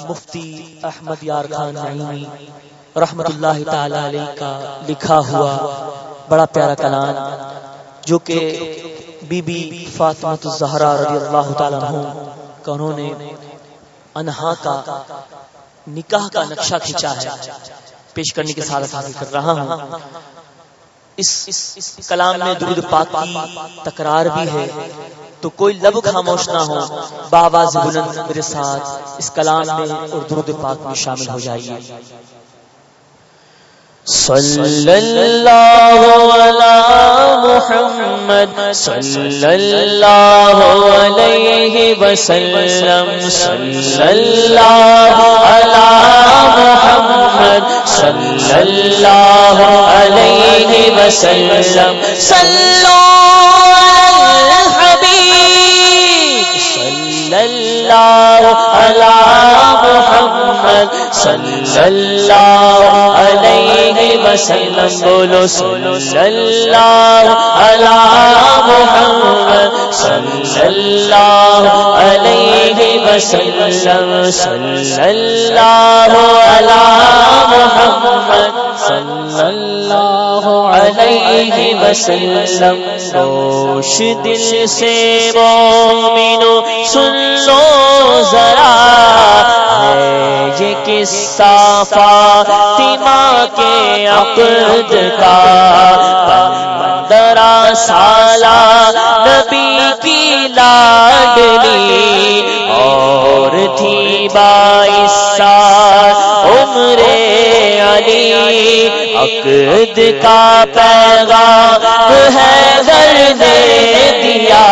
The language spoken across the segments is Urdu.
مفتی احمد یار خان نعیمی، رحمت اللہ تعالی علیہ کا لکھا ہوا بڑا پیارا کلام، جو کہ بی بی فاطمہ الزہرا رضی اللہ تعالی عنہ کا انہوں نے انہا کا نکاح کا نقشہ کھینچا ہے، پیش کرنے کے ساتھ حاصل کر رہا ہوں۔ اس کلام میں درود پاک کی تکرار بھی ہے۔ تو کوئی لب خاموش نہ ہو باواز بلند میرے ساتھ اس کلام میں اور درود پاک میں شامل ہو جائیے صلی اللہ علی محمد صلی اللہ علیہ وسلم صلی اللہ علی محمد صلی اللہ علیہ وسلم صلی اللہ علیہ وسلم بولو صلی اللہ علی محمد صلی اللہ علیہ وسلم صلی اللہ علی محمد صلی اللہ علیہ وسلم خوش دل سے مومنو، سن لو ذرا، ہے یہ قصہ فاطمہ کے عقد کا۔ پندرہ سالہ نبی کی لاڈلی اور تھی بائیس سال عمر علی۔ عقد کا پیغام ہے در دے دیا۔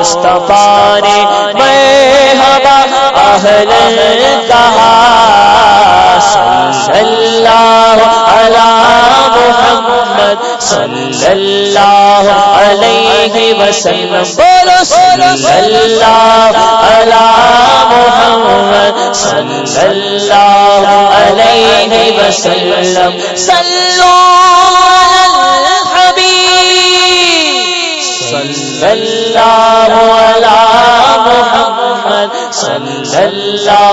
مصطفیٰ نے مرحبا، اہل کہا صلی اللہ علیہ وسلم. بولو صلی اللہ علی محمد صلی اللہ علیہ وسلم. صلو صلی اللہ علی محمد صلی اللہ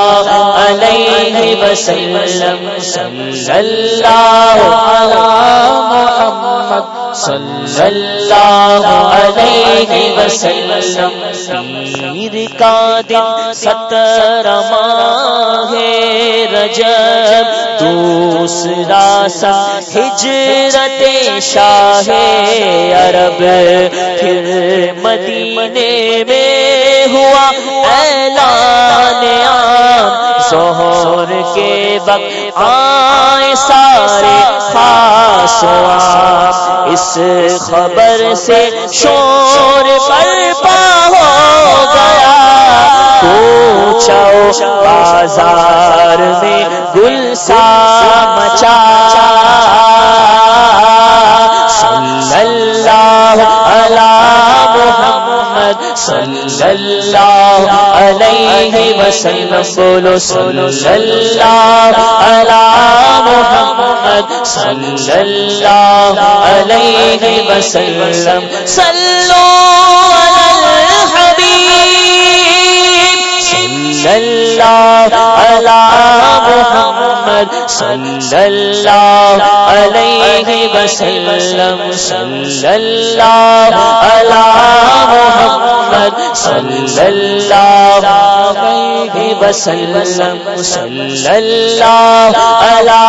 وسلم صلی اللہ علی محمد صلی اللہ علیہ وسلم پیر کا دن ستر ماہ رجب دوسرا سا ہجرت شاہ عرب، پھر مدینے میں وقت آئے سارے خاص اس خبر سے شور برپا ہو گیا۔ پوچھو بازار میں گل سا مچا۔ صلی اللہ علیہ وسلم، بولو صلی اللہ علی محمد صلی اللہ علیہ وسلم. صلو علی الحبیب صلی اللہ علی محمد صلی اللہ علیہ وسلم. صلی اللہ علی صلی اللہ علیہ وسلم، صلی اللہ علی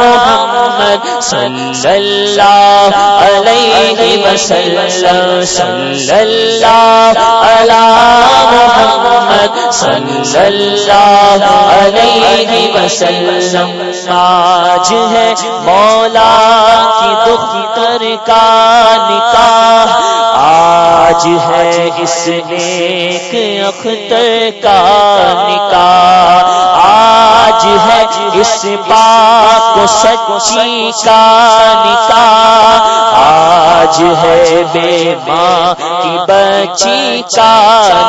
محمد صلی اللہ علیہ وسلم صلی اللہ علی محمد صلی اللہ علیہ وسلم آج ہے مولا کی دختر کا نکاح۔ آج ہے اس ایک اختر کا نکاح آج ہے اس پاک سچی کا نکاح آج ہے بے ماں کی بچی کا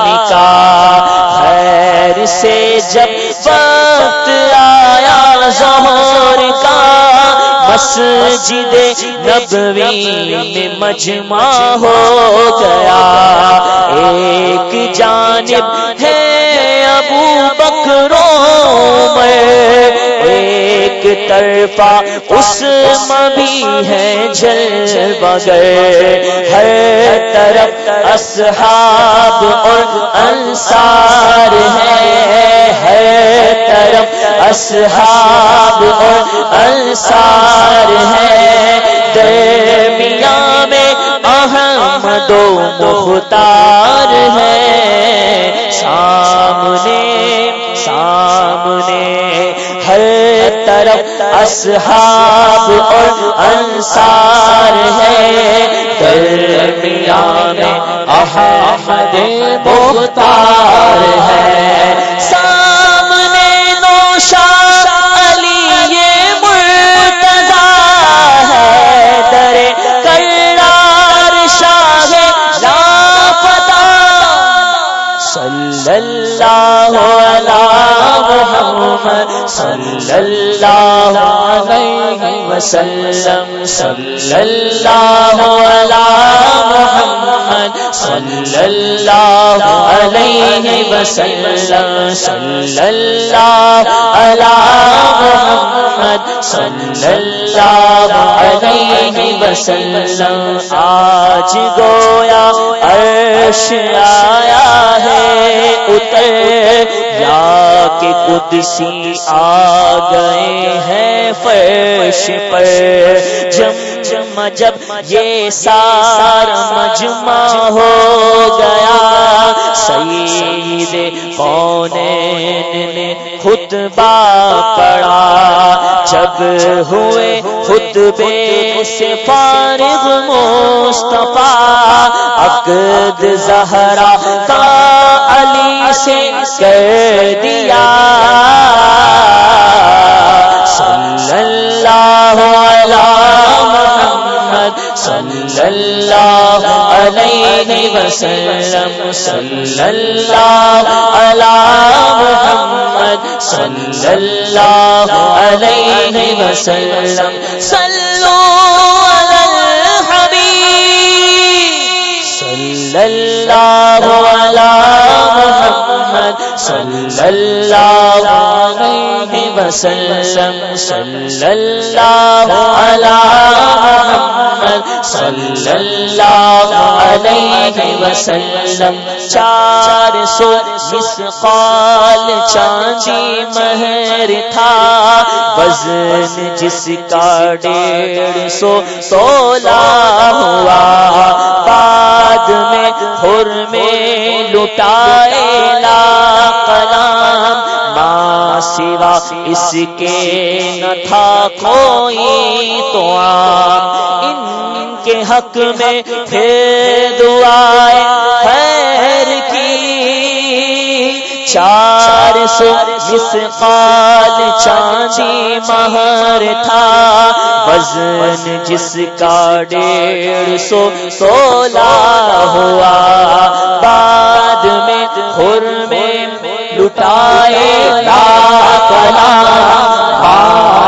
نکاح خیر سے جب وقت آیا ظہور کا مسجد نبوی میں مجمع ہو گیا۔ ایک جانب ہے بکروں میں ایک طرفہ اس مبی ہے جل بغیر ہر طرف اصحاب اور انصار ہیں۔ ہر طرف اصحاب اور انصار ہیں۔ درمیان میں احمد و مختار ہیں۔ شان اصحاب اور انصار ہے۔ درمیان میں احمد مختار ہے۔ سامنے نوشا علی یہ مرتضا ہے۔ در کرار شاہ لاپتا صلی اللہ صلی اللہ علیہ وسلم صلی اللہ علیہ محمد صلی اللہ علیہ وسلم صلی اللہ علیہ محمد محمد صلی اللہ علیہ وسلم، آج گویا عرش آیا ہے، اتر یا کہ قدسی آ گئے ہیں فرش پر۔ جم جم جب یہ سارا مجمع ہو گیا، سید کونین نے خطبہ پڑا جب ہوئے خطبے سے فارغ مصطفیٰ، عقد زہرا کا علی سے کر دیا۔ صلی اللہ علیہ محمد صلی اللہ علیہ وسلم، صلی اللہ علیہ محمد صلی اللہ علیہ وسلم. صلو علی الحبیب صلی اللہ علی محمد. صلی اللہ علیہ وسلم صلی اللہ علیہ محمد صلی اللہ علیہ وسلم چار سو مسقال چاندی مہر تھا وزن جس کا ڈیڑھ سو سولہ ہوا بعد میں خور میں لٹائے لا کلام سوا اس کے نہ تھا کوئی تو ان کے حق میں پھر دعائے چار سو مسقال چاندی مہر تھا۔ وزن جس کا ڈیڑھ سو سولہ ہوا۔ بعد میں خور میں لٹائے لا کلا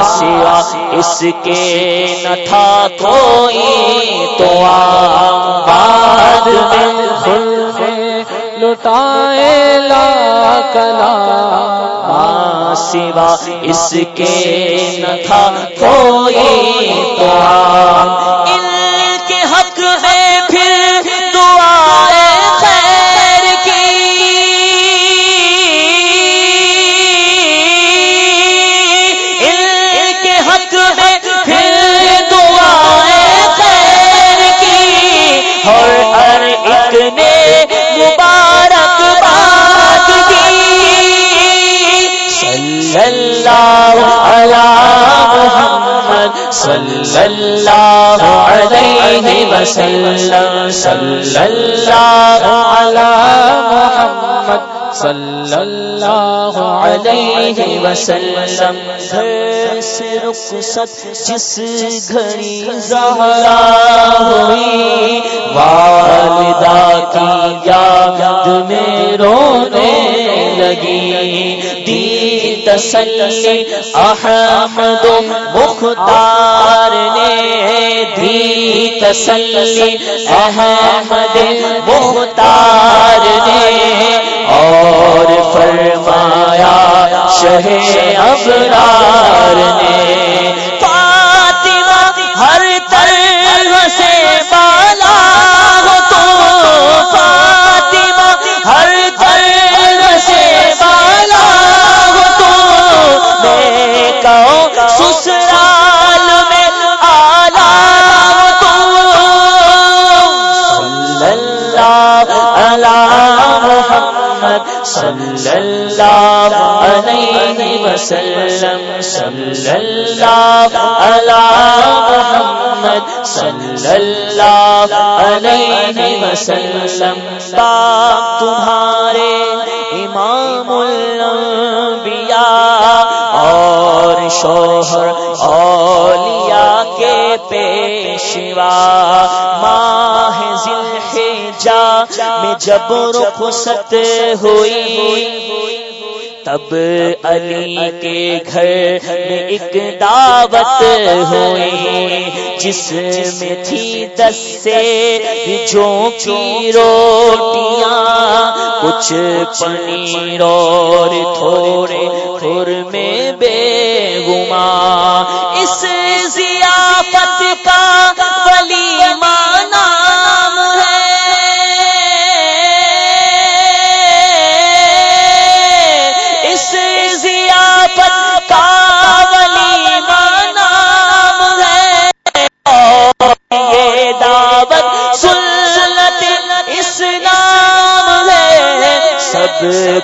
سوا اس کے نہ تھا کوئی تو بعد میں خور میں لٹائے لا کلا سوا اس کے نہ تھا کوئی تو ان کے حق ہے صلی اللہ علیہ وسلم صلی اللہ علیہ محمد صلی اللہ علیہ وسلم. گھر سے رخصت جس گھڑی زہرا ہوئی، والدہ کی یاد میں رونے لگی۔ تسلی احمد مختار نے دی تسلی احمد مختار نے اور فرمایا شہ ابرار نے وسلم صلی اللہ علی محمد صلی اللہ علیہ وسلم. پاک تمہارے امام الانبیاء اور شوہر اولیاء کے پیشوا ماہ ذی ذلحجہ میں جب رخصت ہوئی تب علی کے گھر میں ایک دعوت ہوئی، جس میں تھی دس سے کی روٹیاں، کچھ پنیر اور تھوڑے تھور میں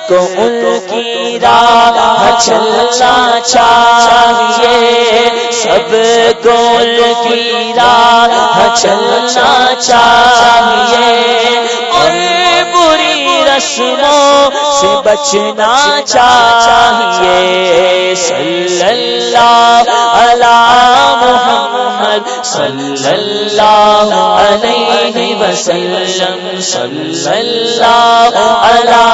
کو ان کی راہ چلنا چاہیے۔ سب کو ان کی راہ چلنا چاہیے۔ اور بری رسموں سے بچنا چاہیے۔ صلی اللہ علی محمد صلی اللہ علیہ وسلم صلی اللہ علی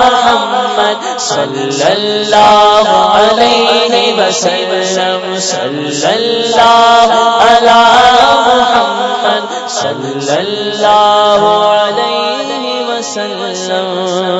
محمد صلی اللہ علیہ وسلم صلی اللہ علی محمد صلی اللہ علیہ وسلم۔